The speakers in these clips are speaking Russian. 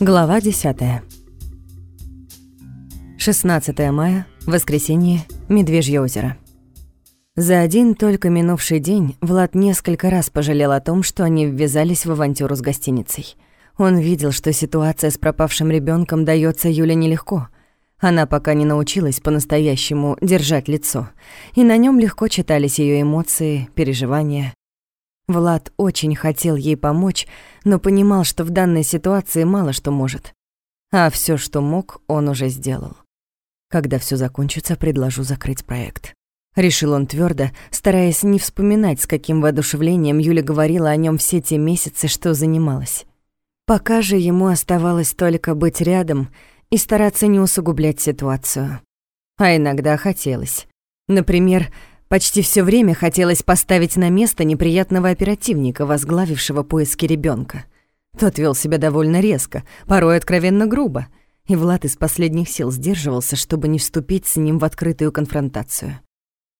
Глава 10. 16 мая, воскресенье, Медвежье озеро. За один только минувший день Влад несколько раз пожалел о том, что они ввязались в авантюру с гостиницей. Он видел, что ситуация с пропавшим ребенком дается Юле нелегко. Она пока не научилась по-настоящему держать лицо, и на нем легко читались ее эмоции, переживания. Влад очень хотел ей помочь, но понимал, что в данной ситуации мало что может. А все, что мог, он уже сделал. Когда все закончится, предложу закрыть проект. Решил он твердо, стараясь не вспоминать, с каким воодушевлением Юля говорила о нем все те месяцы, что занималась. Пока же ему оставалось только быть рядом и стараться не усугублять ситуацию. А иногда хотелось. Например, почти все время хотелось поставить на место неприятного оперативника, возглавившего поиски ребенка. Тот вел себя довольно резко, порой откровенно грубо, и Влад из последних сил сдерживался, чтобы не вступить с ним в открытую конфронтацию.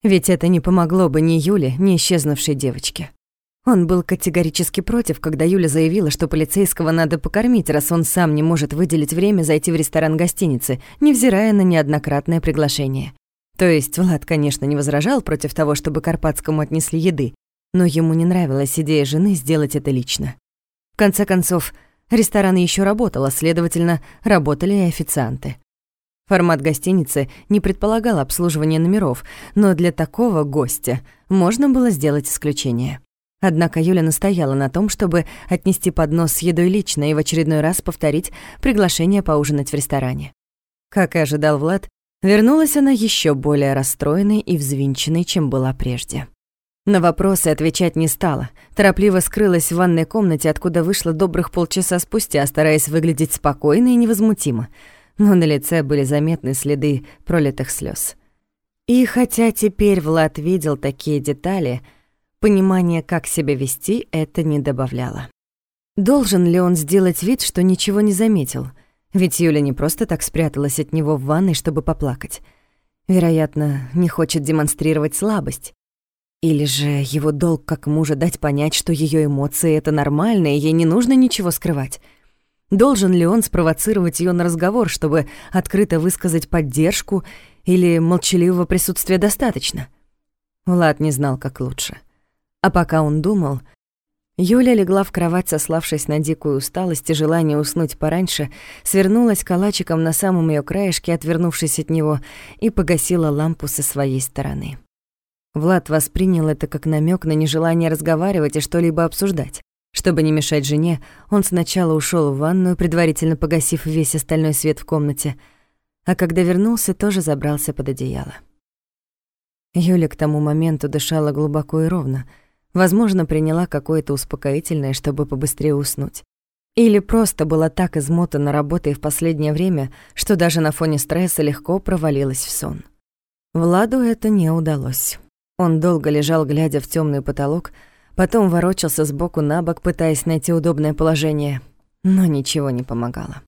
Ведь это не помогло бы ни Юле, ни исчезнувшей девочке. Он был категорически против, когда Юля заявила, что полицейского надо покормить, раз он сам не может выделить время зайти в ресторан гостиницы, невзирая на неоднократное приглашение. То есть Влад, конечно, не возражал против того, чтобы Карпатскому отнесли еды, но ему не нравилась идея жены сделать это лично. В конце концов, ресторан еще работал, а следовательно, работали и официанты. Формат гостиницы не предполагал обслуживания номеров, но для такого гостя можно было сделать исключение. Однако Юля настояла на том, чтобы отнести поднос с едой лично и в очередной раз повторить приглашение поужинать в ресторане. Как и ожидал Влад, вернулась она еще более расстроенной и взвинченной, чем была прежде. На вопросы отвечать не стала, торопливо скрылась в ванной комнате, откуда вышла добрых полчаса спустя, стараясь выглядеть спокойно и невозмутимо — но на лице были заметны следы пролитых слез. И хотя теперь Влад видел такие детали, понимание, как себя вести, это не добавляло. Должен ли он сделать вид, что ничего не заметил? Ведь Юля не просто так спряталась от него в ванной, чтобы поплакать. Вероятно, не хочет демонстрировать слабость. Или же его долг как мужа дать понять, что ее эмоции — это нормально, и ей не нужно ничего скрывать — Должен ли он спровоцировать ее на разговор, чтобы открыто высказать поддержку, или молчаливого присутствия достаточно? Влад не знал, как лучше. А пока он думал, Юля легла в кровать, сославшись на дикую усталость и желание уснуть пораньше, свернулась калачиком на самом ее краешке, отвернувшись от него, и погасила лампу со своей стороны. Влад воспринял это как намек на нежелание разговаривать и что-либо обсуждать. Чтобы не мешать жене, он сначала ушел в ванную, предварительно погасив весь остальной свет в комнате, а когда вернулся, тоже забрался под одеяло. Юля к тому моменту дышала глубоко и ровно, возможно, приняла какое-то успокоительное, чтобы побыстрее уснуть. Или просто была так измотана работой в последнее время, что даже на фоне стресса легко провалилась в сон. Владу это не удалось. Он долго лежал, глядя в темный потолок, Потом ворочался сбоку на бок, пытаясь найти удобное положение, но ничего не помогало.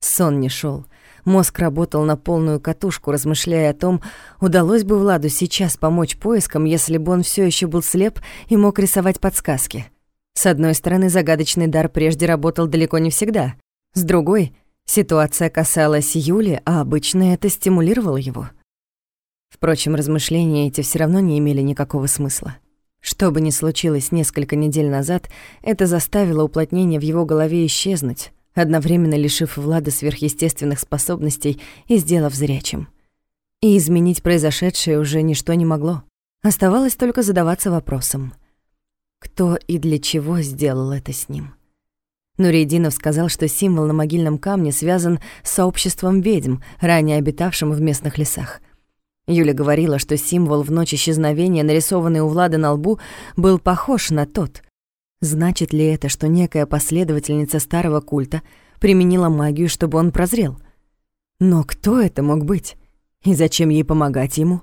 Сон не шел. Мозг работал на полную катушку, размышляя о том, удалось бы Владу сейчас помочь поискам, если бы он все еще был слеп и мог рисовать подсказки. С одной стороны, загадочный дар прежде работал далеко не всегда. С другой, ситуация касалась Юли, а обычно это стимулировало его. Впрочем, размышления эти все равно не имели никакого смысла. Что бы ни случилось несколько недель назад, это заставило уплотнение в его голове исчезнуть, одновременно лишив Влада сверхъестественных способностей и сделав зрячим. И изменить произошедшее уже ничто не могло. Оставалось только задаваться вопросом. Кто и для чего сделал это с ним? Нурейдинов сказал, что символ на могильном камне связан с сообществом ведьм, ранее обитавшим в местных лесах. Юля говорила, что символ в ночь исчезновения, нарисованный у Влада на лбу, был похож на тот. Значит ли это, что некая последовательница старого культа применила магию, чтобы он прозрел? Но кто это мог быть? И зачем ей помогать ему?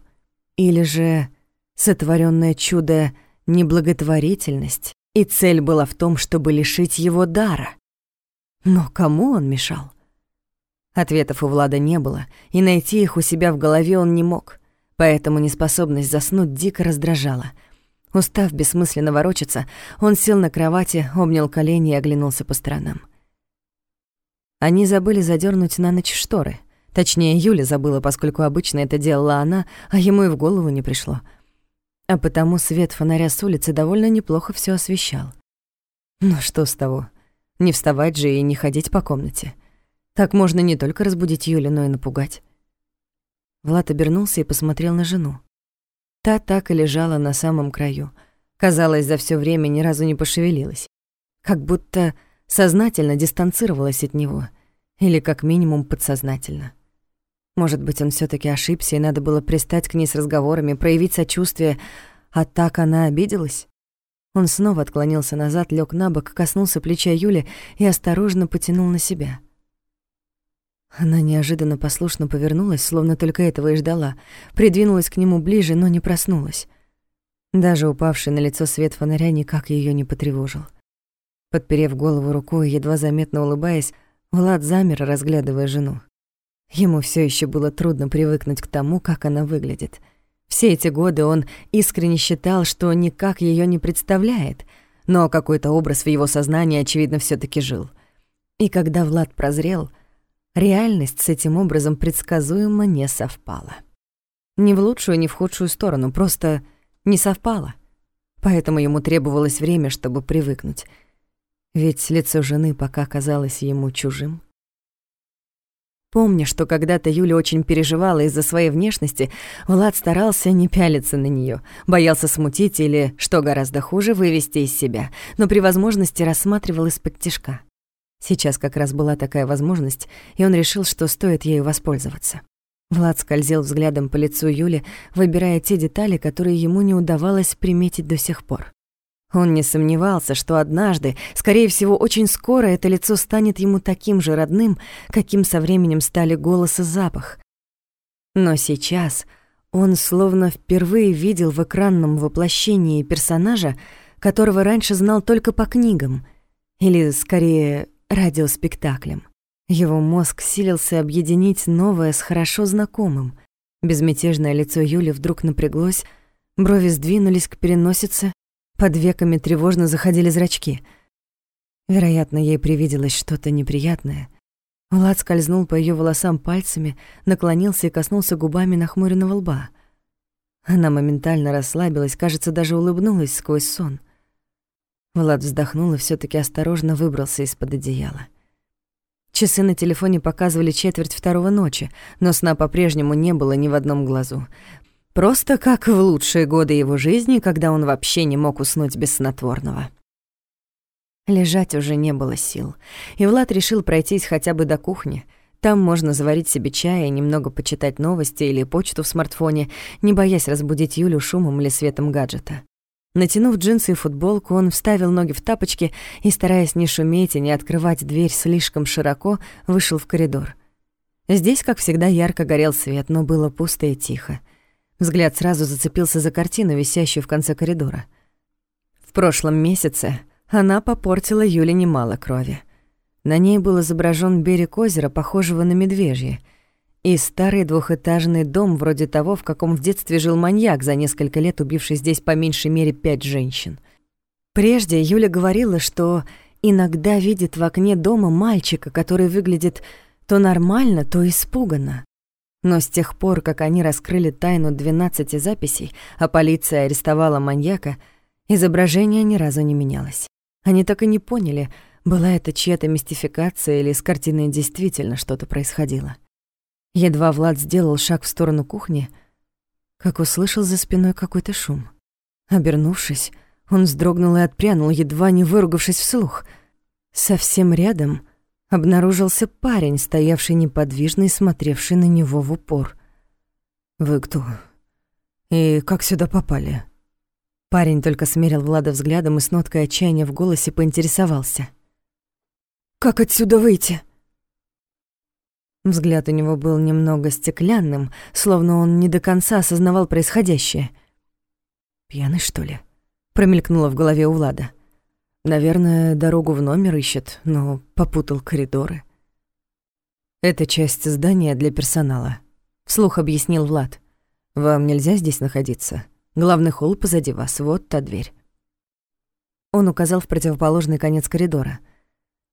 Или же сотворенное чудо неблаготворительность, и цель была в том, чтобы лишить его дара? Но кому он мешал? Ответов у Влада не было, и найти их у себя в голове он не мог, поэтому неспособность заснуть дико раздражала. Устав бессмысленно ворочаться, он сел на кровати, обнял колени и оглянулся по сторонам. Они забыли задернуть на ночь шторы. Точнее, Юля забыла, поскольку обычно это делала она, а ему и в голову не пришло. А потому свет фонаря с улицы довольно неплохо все освещал. Ну что с того? Не вставать же и не ходить по комнате. Так можно не только разбудить Юлю, но и напугать. Влад обернулся и посмотрел на жену. Та так и лежала на самом краю. Казалось, за все время ни разу не пошевелилась. Как будто сознательно дистанцировалась от него. Или как минимум подсознательно. Может быть, он все таки ошибся, и надо было пристать к ней с разговорами, проявить сочувствие, а так она обиделась? Он снова отклонился назад, лег на бок, коснулся плеча Юли и осторожно потянул на себя. Она неожиданно послушно повернулась, словно только этого и ждала, придвинулась к нему ближе, но не проснулась. Даже упавший на лицо свет фонаря никак ее не потревожил. Подперев голову рукой, едва заметно улыбаясь, Влад замер, разглядывая жену. Ему все еще было трудно привыкнуть к тому, как она выглядит. Все эти годы он искренне считал, что никак ее не представляет, но какой-то образ в его сознании, очевидно, все таки жил. И когда Влад прозрел — Реальность с этим образом предсказуемо не совпала. Ни в лучшую, ни в худшую сторону, просто не совпала. Поэтому ему требовалось время, чтобы привыкнуть. Ведь лицо жены пока казалось ему чужим. Помня, что когда-то Юля очень переживала из-за своей внешности, Влад старался не пялиться на нее, боялся смутить или, что гораздо хуже, вывести из себя, но при возможности рассматривал из-под тишка. Сейчас как раз была такая возможность, и он решил, что стоит ею воспользоваться. Влад скользил взглядом по лицу Юли, выбирая те детали, которые ему не удавалось приметить до сих пор. Он не сомневался, что однажды, скорее всего, очень скоро это лицо станет ему таким же родным, каким со временем стали голос и запах. Но сейчас он словно впервые видел в экранном воплощении персонажа, которого раньше знал только по книгам, или, скорее, радиоспектаклем. Его мозг силился объединить новое с хорошо знакомым. Безмятежное лицо Юли вдруг напряглось, брови сдвинулись к переносице, под веками тревожно заходили зрачки. Вероятно, ей привиделось что-то неприятное. Влад скользнул по ее волосам пальцами, наклонился и коснулся губами нахмуренного лба. Она моментально расслабилась, кажется, даже улыбнулась сквозь сон — Влад вздохнул и все таки осторожно выбрался из-под одеяла. Часы на телефоне показывали четверть второго ночи, но сна по-прежнему не было ни в одном глазу. Просто как в лучшие годы его жизни, когда он вообще не мог уснуть без снотворного. Лежать уже не было сил, и Влад решил пройтись хотя бы до кухни. Там можно заварить себе чая и немного почитать новости или почту в смартфоне, не боясь разбудить Юлю шумом или светом гаджета. Натянув джинсы и футболку, он вставил ноги в тапочки и, стараясь не шуметь и не открывать дверь слишком широко, вышел в коридор. Здесь, как всегда, ярко горел свет, но было пусто и тихо. Взгляд сразу зацепился за картину, висящую в конце коридора. В прошлом месяце она попортила Юле немало крови. На ней был изображен берег озера, похожего на медвежье — и старый двухэтажный дом, вроде того, в каком в детстве жил маньяк, за несколько лет убивший здесь по меньшей мере пять женщин. Прежде Юля говорила, что иногда видит в окне дома мальчика, который выглядит то нормально, то испуганно. Но с тех пор, как они раскрыли тайну 12 записей, а полиция арестовала маньяка, изображение ни разу не менялось. Они так и не поняли, была это чья-то мистификация или с картиной действительно что-то происходило. Едва Влад сделал шаг в сторону кухни, как услышал за спиной какой-то шум. Обернувшись, он вздрогнул и отпрянул, едва не выругавшись вслух. Совсем рядом обнаружился парень, стоявший неподвижно и смотревший на него в упор. «Вы кто? И как сюда попали?» Парень только смерил Влада взглядом и с ноткой отчаяния в голосе поинтересовался. «Как отсюда выйти?» Взгляд у него был немного стеклянным, словно он не до конца осознавал происходящее. «Пьяный, что ли?» — промелькнуло в голове у Влада. «Наверное, дорогу в номер ищет, но попутал коридоры». «Это часть здания для персонала», — вслух объяснил Влад. «Вам нельзя здесь находиться. Главный холл позади вас, вот та дверь». Он указал в противоположный конец коридора.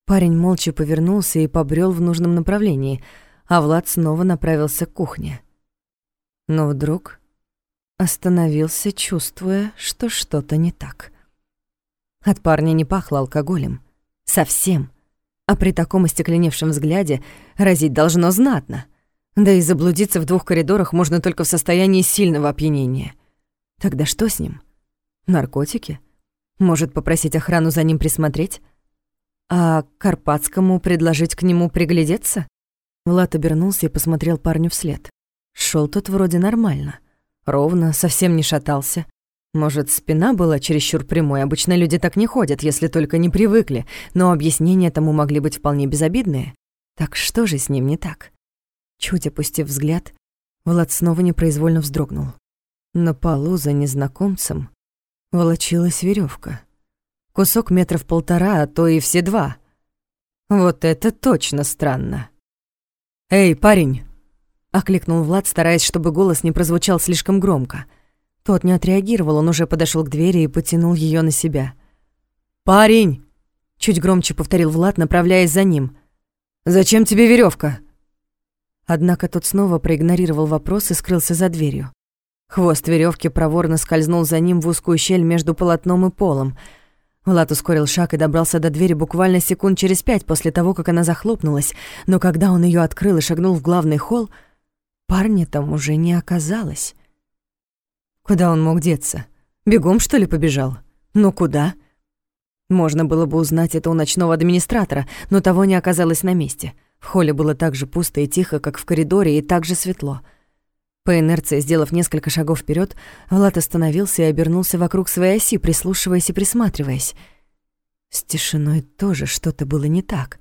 Парень молча повернулся и побрел в нужном направлении, а Влад снова направился к кухне. Но вдруг остановился, чувствуя, что что-то не так. От парня не пахло алкоголем. Совсем. А при таком остекленевшем взгляде разить должно знатно. Да и заблудиться в двух коридорах можно только в состоянии сильного опьянения. Тогда что с ним? Наркотики? Может, попросить охрану за ним присмотреть? А Карпатскому предложить к нему приглядеться? Влад обернулся и посмотрел парню вслед. Шел тот вроде нормально. Ровно, совсем не шатался. Может, спина была чересчур прямой, обычно люди так не ходят, если только не привыкли, но объяснения тому могли быть вполне безобидные. Так что же с ним не так? Чуть опустив взгляд, Влад снова непроизвольно вздрогнул. На полу за незнакомцем волочилась веревка. Кусок метров полтора, а то и все два. Вот это точно странно. «Эй, парень!» — окликнул Влад, стараясь, чтобы голос не прозвучал слишком громко. Тот не отреагировал, он уже подошел к двери и потянул ее на себя. «Парень!» — чуть громче повторил Влад, направляясь за ним. «Зачем тебе веревка? Однако тот снова проигнорировал вопрос и скрылся за дверью. Хвост веревки проворно скользнул за ним в узкую щель между полотном и полом. Влад ускорил шаг и добрался до двери буквально секунд через пять после того, как она захлопнулась, но когда он ее открыл и шагнул в главный холл, парня там уже не оказалось. Куда он мог деться? Бегом, что ли, побежал? Ну куда? Можно было бы узнать это у ночного администратора, но того не оказалось на месте. В холле было так же пусто и тихо, как в коридоре, и так же светло — по инерции, сделав несколько шагов вперед, Влад остановился и обернулся вокруг своей оси, прислушиваясь и присматриваясь. С тишиной тоже что-то было не так.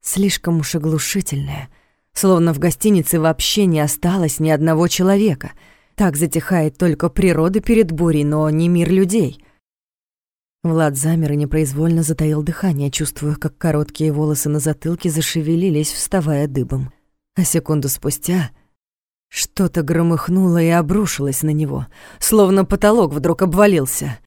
Слишком уж оглушительное. Словно в гостинице вообще не осталось ни одного человека. Так затихает только природа перед бурей, но не мир людей. Влад замер и непроизвольно затаил дыхание, чувствуя, как короткие волосы на затылке зашевелились, вставая дыбом. А секунду спустя что-то громыхнуло и обрушилось на него, словно потолок вдруг обвалился.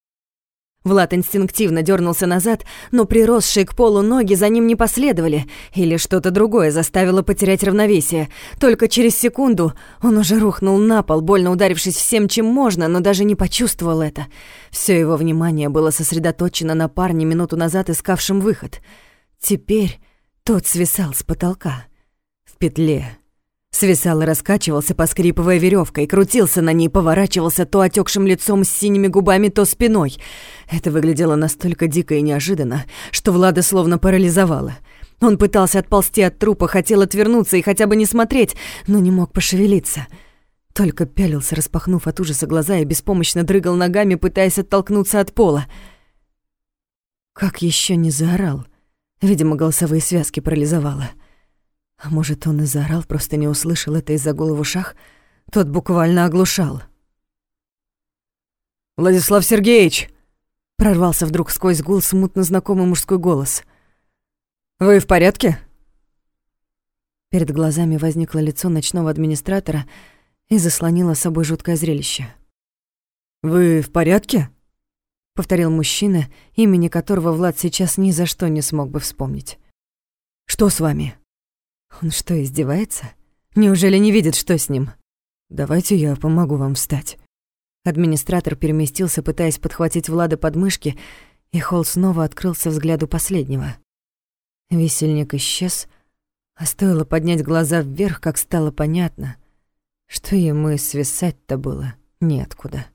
Влад инстинктивно дернулся назад, но приросшие к полу ноги за ним не последовали, или что-то другое заставило потерять равновесие. Только через секунду он уже рухнул на пол, больно ударившись всем, чем можно, но даже не почувствовал это. Все его внимание было сосредоточено на парне минуту назад искавшем выход. Теперь тот свисал с потолка. В петле, Свисал и раскачивался, поскрипывая веревкой, крутился на ней, поворачивался то отекшим лицом с синими губами, то спиной. Это выглядело настолько дико и неожиданно, что Влада словно парализовало. Он пытался отползти от трупа, хотел отвернуться и хотя бы не смотреть, но не мог пошевелиться. Только пялился, распахнув от ужаса глаза, и беспомощно дрыгал ногами, пытаясь оттолкнуться от пола. Как еще не заорал. Видимо, голосовые связки парализовало. — а может, он и заорал, просто не услышал это из-за голову в? Тот буквально оглушал. «Владислав Сергеевич!» Прорвался вдруг сквозь гул смутно знакомый мужской голос. «Вы в порядке?» Перед глазами возникло лицо ночного администратора и заслонило собой жуткое зрелище. «Вы в порядке?» — повторил мужчина, имени которого Влад сейчас ни за что не смог бы вспомнить. «Что с вами?» Он что, издевается? Неужели не видит, что с ним? Давайте я помогу вам встать. Администратор переместился, пытаясь подхватить Влада под мышки, и Холл снова открылся взгляду последнего. Весельник исчез, а стоило поднять глаза вверх, как стало понятно, что ему и свисать-то было неоткуда.